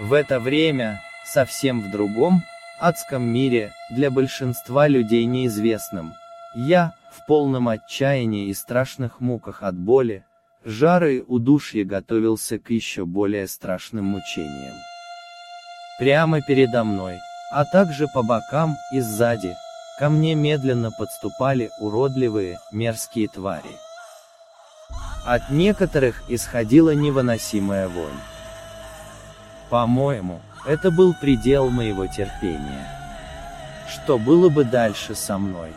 В это время, совсем в другом, адском мире, для большинства людей неизвестном, я, в полном отчаянии и страшных муках от боли, Жары удушье готовился к еще более страшным мучениям. Прямо передо мной, а также по бокам и сзади, ко мне медленно подступали уродливые, мерзкие твари. От некоторых исходила невыносимая вонь. По-моему, это был предел моего терпения. Что было бы дальше со мной?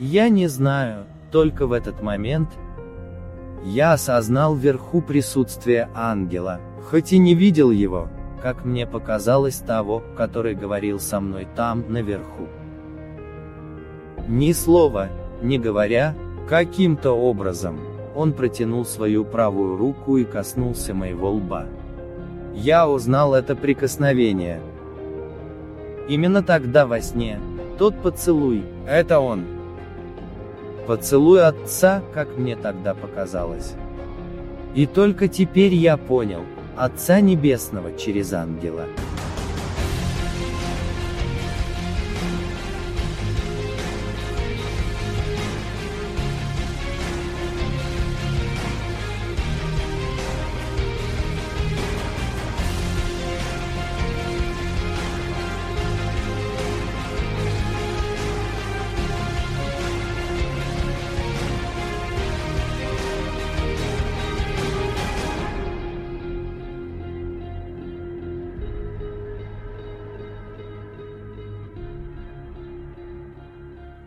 Я не знаю, только в этот момент, я осознал вверху присутствие ангела, хоть и не видел его, как мне показалось того, который говорил со мной там, наверху. Ни слова, не говоря, каким-то образом, он протянул свою правую руку и коснулся моего лба. Я узнал это прикосновение. Именно тогда во сне, тот поцелуй, это он. Поцелуй отца, как мне тогда показалось. И только теперь я понял, Отца Небесного через ангела.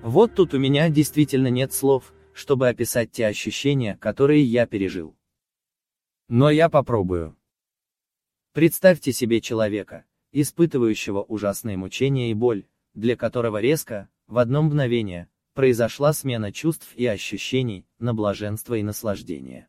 Вот тут у меня действительно нет слов, чтобы описать те ощущения, которые я пережил. Но я попробую. Представьте себе человека, испытывающего ужасные мучения и боль, для которого резко, в одно мгновение, произошла смена чувств и ощущений, на блаженство и наслаждение.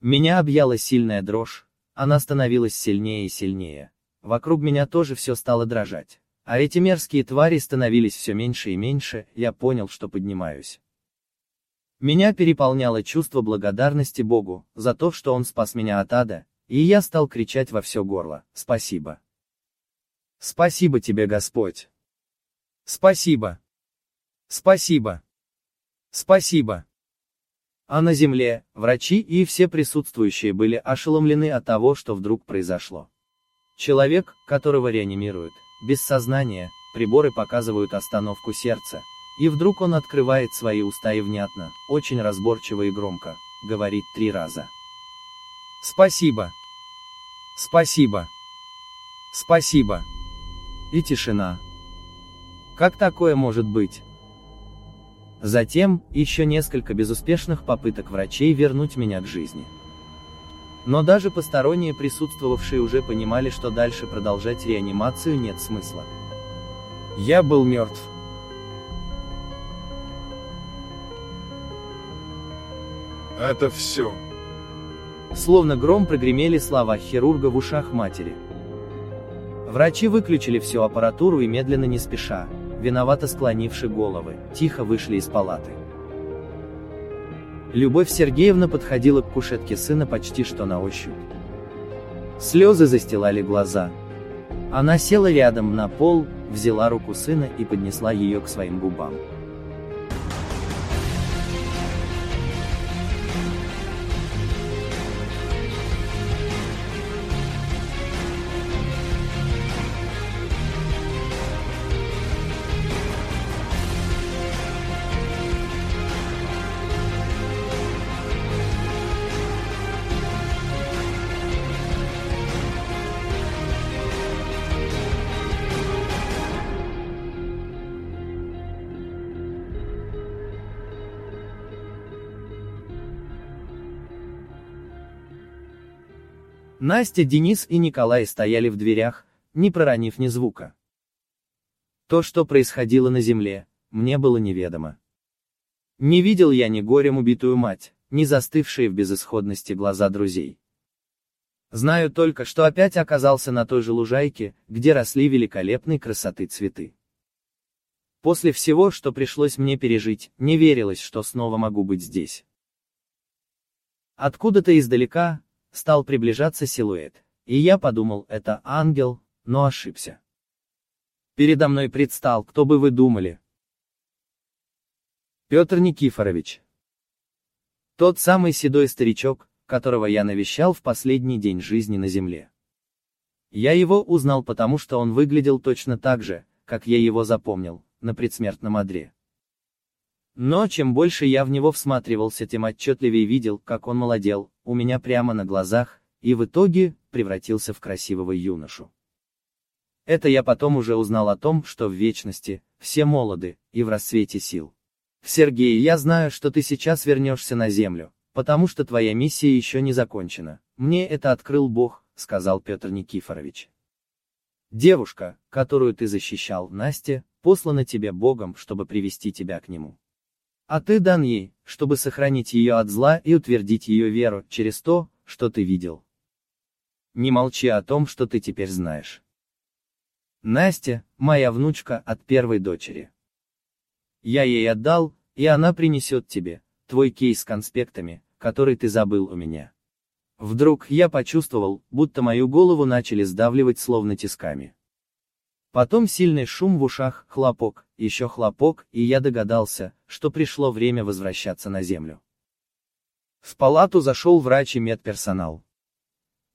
Меня объяла сильная дрожь, она становилась сильнее и сильнее. Вокруг меня тоже все стало дрожать. А эти мерзкие твари становились все меньше и меньше, я понял, что поднимаюсь. Меня переполняло чувство благодарности Богу, за то, что Он спас меня от ада, и я стал кричать во все горло, спасибо. Спасибо тебе, Господь. Спасибо. Спасибо. Спасибо. А на земле, врачи и все присутствующие были ошеломлены от того, что вдруг произошло. Человек, которого реанимируют, без сознания, приборы показывают остановку сердца, и вдруг он открывает свои уста и внятно, очень разборчиво и громко, говорит три раза. Спасибо. Спасибо. Спасибо. И тишина. Как такое может быть? Затем, еще несколько безуспешных попыток врачей вернуть меня к жизни. Но даже посторонние присутствовавшие уже понимали, что дальше продолжать реанимацию нет смысла. Я был мертв. Это все. Словно гром прогремели слова хирурга в ушах матери. Врачи выключили всю аппаратуру и медленно не спеша, виновато склонивши головы, тихо вышли из палаты. Любовь Сергеевна подходила к кушетке сына почти что на ощупь. Слезы застилали глаза. Она села рядом на пол, взяла руку сына и поднесла ее к своим губам. Настя, Денис и Николай стояли в дверях, не проронив ни звука. То, что происходило на земле, мне было неведомо. Не видел я ни горем убитую мать, ни застывшие в безысходности глаза друзей. Знаю только, что опять оказался на той же лужайке, где росли великолепной красоты цветы. После всего, что пришлось мне пережить, не верилось, что снова могу быть здесь. Откуда-то издалека, стал приближаться силуэт, и я подумал, это ангел, но ошибся. Передо мной предстал, кто бы вы думали. Петр Никифорович. Тот самый седой старичок, которого я навещал в последний день жизни на земле. Я его узнал потому, что он выглядел точно так же, как я его запомнил, на предсмертном одре. Но чем больше я в него всматривался, тем отчетливее видел, как он молодел, у меня прямо на глазах, и в итоге, превратился в красивого юношу. Это я потом уже узнал о том, что в вечности, все молоды, и в расцвете сил. Сергей, я знаю, что ты сейчас вернешься на землю, потому что твоя миссия еще не закончена. Мне это открыл Бог, сказал Петр Никифорович. Девушка, которую ты защищал, Настя, послана тебе Богом, чтобы привести тебя к нему. А ты дан ей, чтобы сохранить ее от зла и утвердить ее веру через то, что ты видел. Не молчи о том, что ты теперь знаешь. Настя, моя внучка от первой дочери. Я ей отдал, и она принесет тебе, твой кейс с конспектами, который ты забыл у меня. Вдруг я почувствовал, будто мою голову начали сдавливать словно тисками. Потом сильный шум в ушах, хлопок, еще хлопок, и я догадался, что пришло время возвращаться на землю. В палату зашел врач и медперсонал.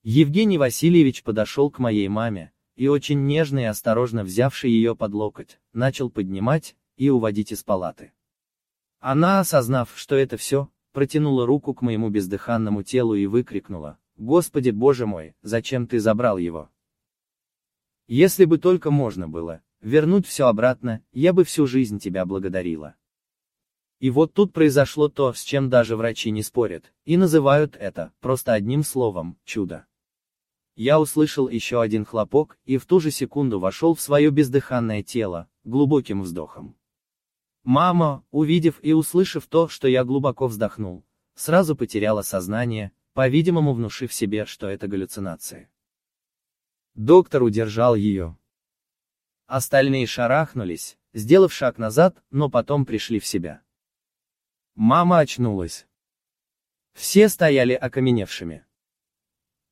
Евгений Васильевич подошел к моей маме, и очень нежно и осторожно взявший ее под локоть, начал поднимать и уводить из палаты. Она, осознав, что это все, протянула руку к моему бездыханному телу и выкрикнула, «Господи Боже мой, зачем ты забрал его?» Если бы только можно было, вернуть все обратно, я бы всю жизнь тебя благодарила. И вот тут произошло то, с чем даже врачи не спорят, и называют это, просто одним словом, чудо. Я услышал еще один хлопок, и в ту же секунду вошел в свое бездыханное тело, глубоким вздохом. Мама, увидев и услышав то, что я глубоко вздохнул, сразу потеряла сознание, по-видимому внушив себе, что это галлюцинации. Доктор удержал ее. Остальные шарахнулись, сделав шаг назад, но потом пришли в себя. Мама очнулась. Все стояли окаменевшими.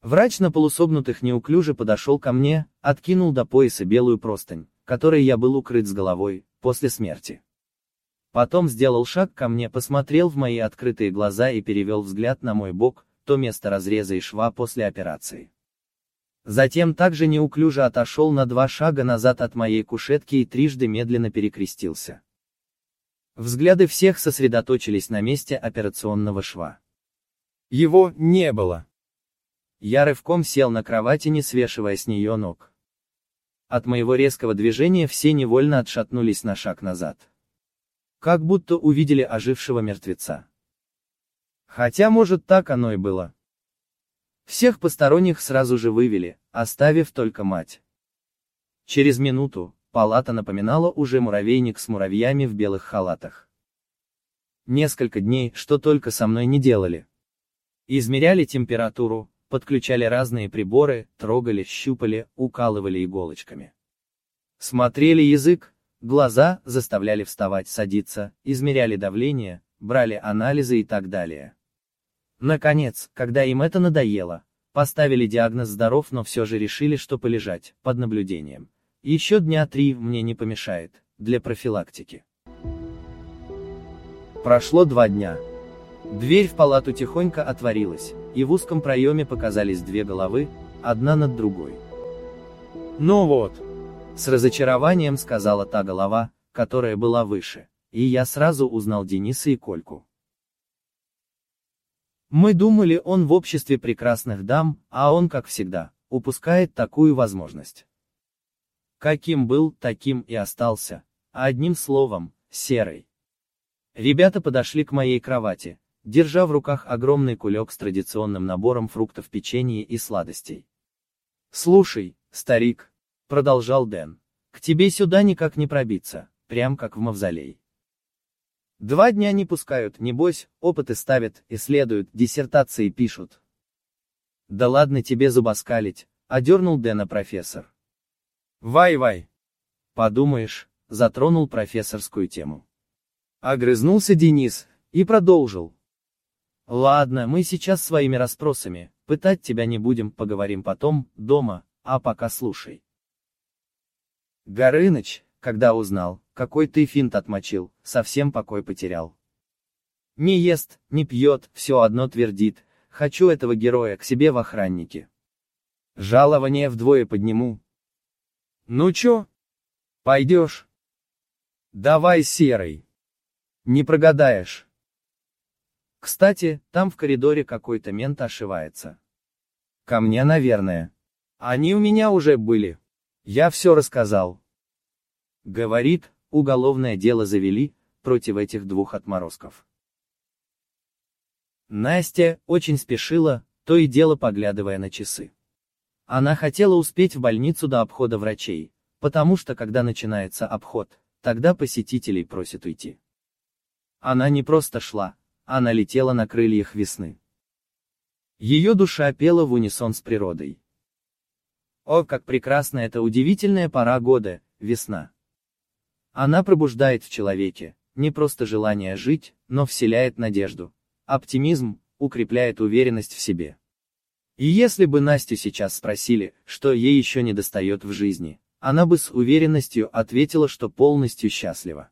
Врач на полусогнутых неуклюже подошел ко мне, откинул до пояса белую простынь, которой я был укрыт с головой, после смерти. Потом сделал шаг ко мне, посмотрел в мои открытые глаза и перевел взгляд на мой бок, то место разреза и шва после операции. Затем также неуклюже отошел на два шага назад от моей кушетки и трижды медленно перекрестился. Взгляды всех сосредоточились на месте операционного шва. Его не было. Я рывком сел на кровати, не свешивая с нее ног. От моего резкого движения все невольно отшатнулись на шаг назад. Как будто увидели ожившего мертвеца. Хотя, может, так оно и было. Всех посторонних сразу же вывели, оставив только мать. Через минуту, палата напоминала уже муравейник с муравьями в белых халатах. Несколько дней, что только со мной не делали. Измеряли температуру, подключали разные приборы, трогали, щупали, укалывали иголочками. Смотрели язык, глаза, заставляли вставать, садиться, измеряли давление, брали анализы и так далее. Наконец, когда им это надоело, поставили диагноз здоров, но все же решили, что полежать, под наблюдением. Еще дня три мне не помешает, для профилактики. Прошло два дня. Дверь в палату тихонько отворилась, и в узком проеме показались две головы, одна над другой. «Ну вот», — с разочарованием сказала та голова, которая была выше, и я сразу узнал Дениса и Кольку. Мы думали, он в обществе прекрасных дам, а он, как всегда, упускает такую возможность. Каким был, таким и остался, одним словом, серый. Ребята подошли к моей кровати, держа в руках огромный кулек с традиционным набором фруктов, печенья и сладостей. «Слушай, старик», — продолжал Дэн, — «к тебе сюда никак не пробиться, прям как в мавзолей. Два дня не пускают, небось, опыты ставят, исследуют, диссертации пишут. Да ладно тебе зубоскалить, одернул Дэна профессор. Вай-вай. Подумаешь, затронул профессорскую тему. Огрызнулся Денис, и продолжил. Ладно, мы сейчас своими расспросами, пытать тебя не будем, поговорим потом, дома, а пока слушай. Горыныч, когда узнал, какой ты финт отмочил, совсем покой потерял. Не ест, не пьет, все одно твердит, хочу этого героя к себе в охраннике. Жалование вдвое подниму. Ну чё? Пойдешь? Давай серый. Не прогадаешь. Кстати, там в коридоре какой-то мент ошивается. Ко мне, наверное. Они у меня уже были. Я все рассказал. Говорит, уголовное дело завели, против этих двух отморозков. Настя очень спешила, то и дело поглядывая на часы. Она хотела успеть в больницу до обхода врачей, потому что когда начинается обход, тогда посетителей просят уйти. Она не просто шла, она летела на крыльях весны. Ее душа пела в унисон с природой. О, как прекрасна эта удивительная пора года, весна. Она пробуждает в человеке, не просто желание жить, но вселяет надежду, оптимизм, укрепляет уверенность в себе. И если бы Настю сейчас спросили, что ей еще не достает в жизни, она бы с уверенностью ответила, что полностью счастлива.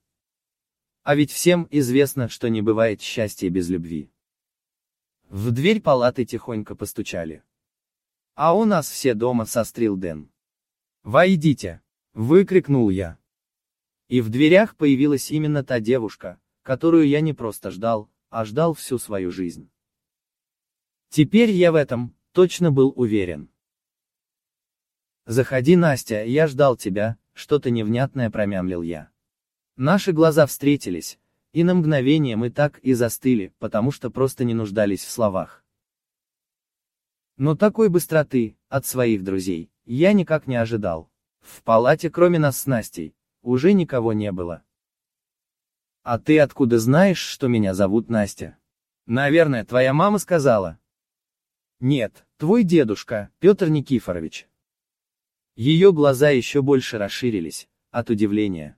А ведь всем известно, что не бывает счастья без любви. В дверь палаты тихонько постучали. А у нас все дома сострил Дэн. «Войдите!» — выкрикнул я. И в дверях появилась именно та девушка, которую я не просто ждал, а ждал всю свою жизнь. Теперь я в этом, точно был уверен. «Заходи, Настя, я ждал тебя», что-то невнятное промямлил я. Наши глаза встретились, и на мгновение мы так и застыли, потому что просто не нуждались в словах. Но такой быстроты, от своих друзей, я никак не ожидал. В палате кроме нас с Настей, уже никого не было. А ты откуда знаешь, что меня зовут Настя? Наверное, твоя мама сказала. Нет, твой дедушка, Петр Никифорович. Ее глаза еще больше расширились, от удивления.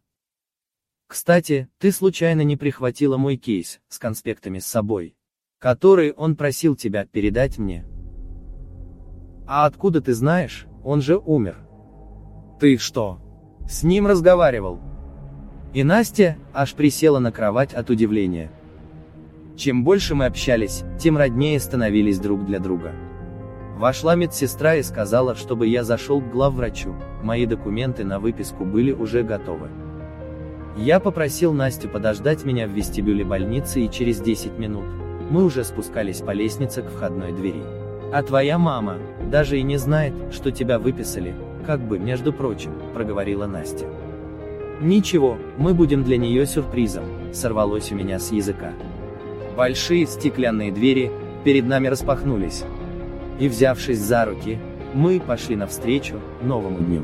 Кстати, ты случайно не прихватила мой кейс, с конспектами с собой, который он просил тебя передать мне? А откуда ты знаешь, он же умер. Ты что, с ним разговаривал. И Настя аж присела на кровать от удивления. Чем больше мы общались, тем роднее становились друг для друга. Вошла медсестра и сказала, чтобы я зашел к главврачу, мои документы на выписку были уже готовы. Я попросил Настю подождать меня в вестибюле больницы и через 10 минут, мы уже спускались по лестнице к входной двери. А твоя мама, даже и не знает, что тебя выписали, как бы, между прочим, проговорила Настя. Ничего, мы будем для нее сюрпризом, сорвалось у меня с языка. Большие стеклянные двери, перед нами распахнулись. И взявшись за руки, мы пошли навстречу новому дню.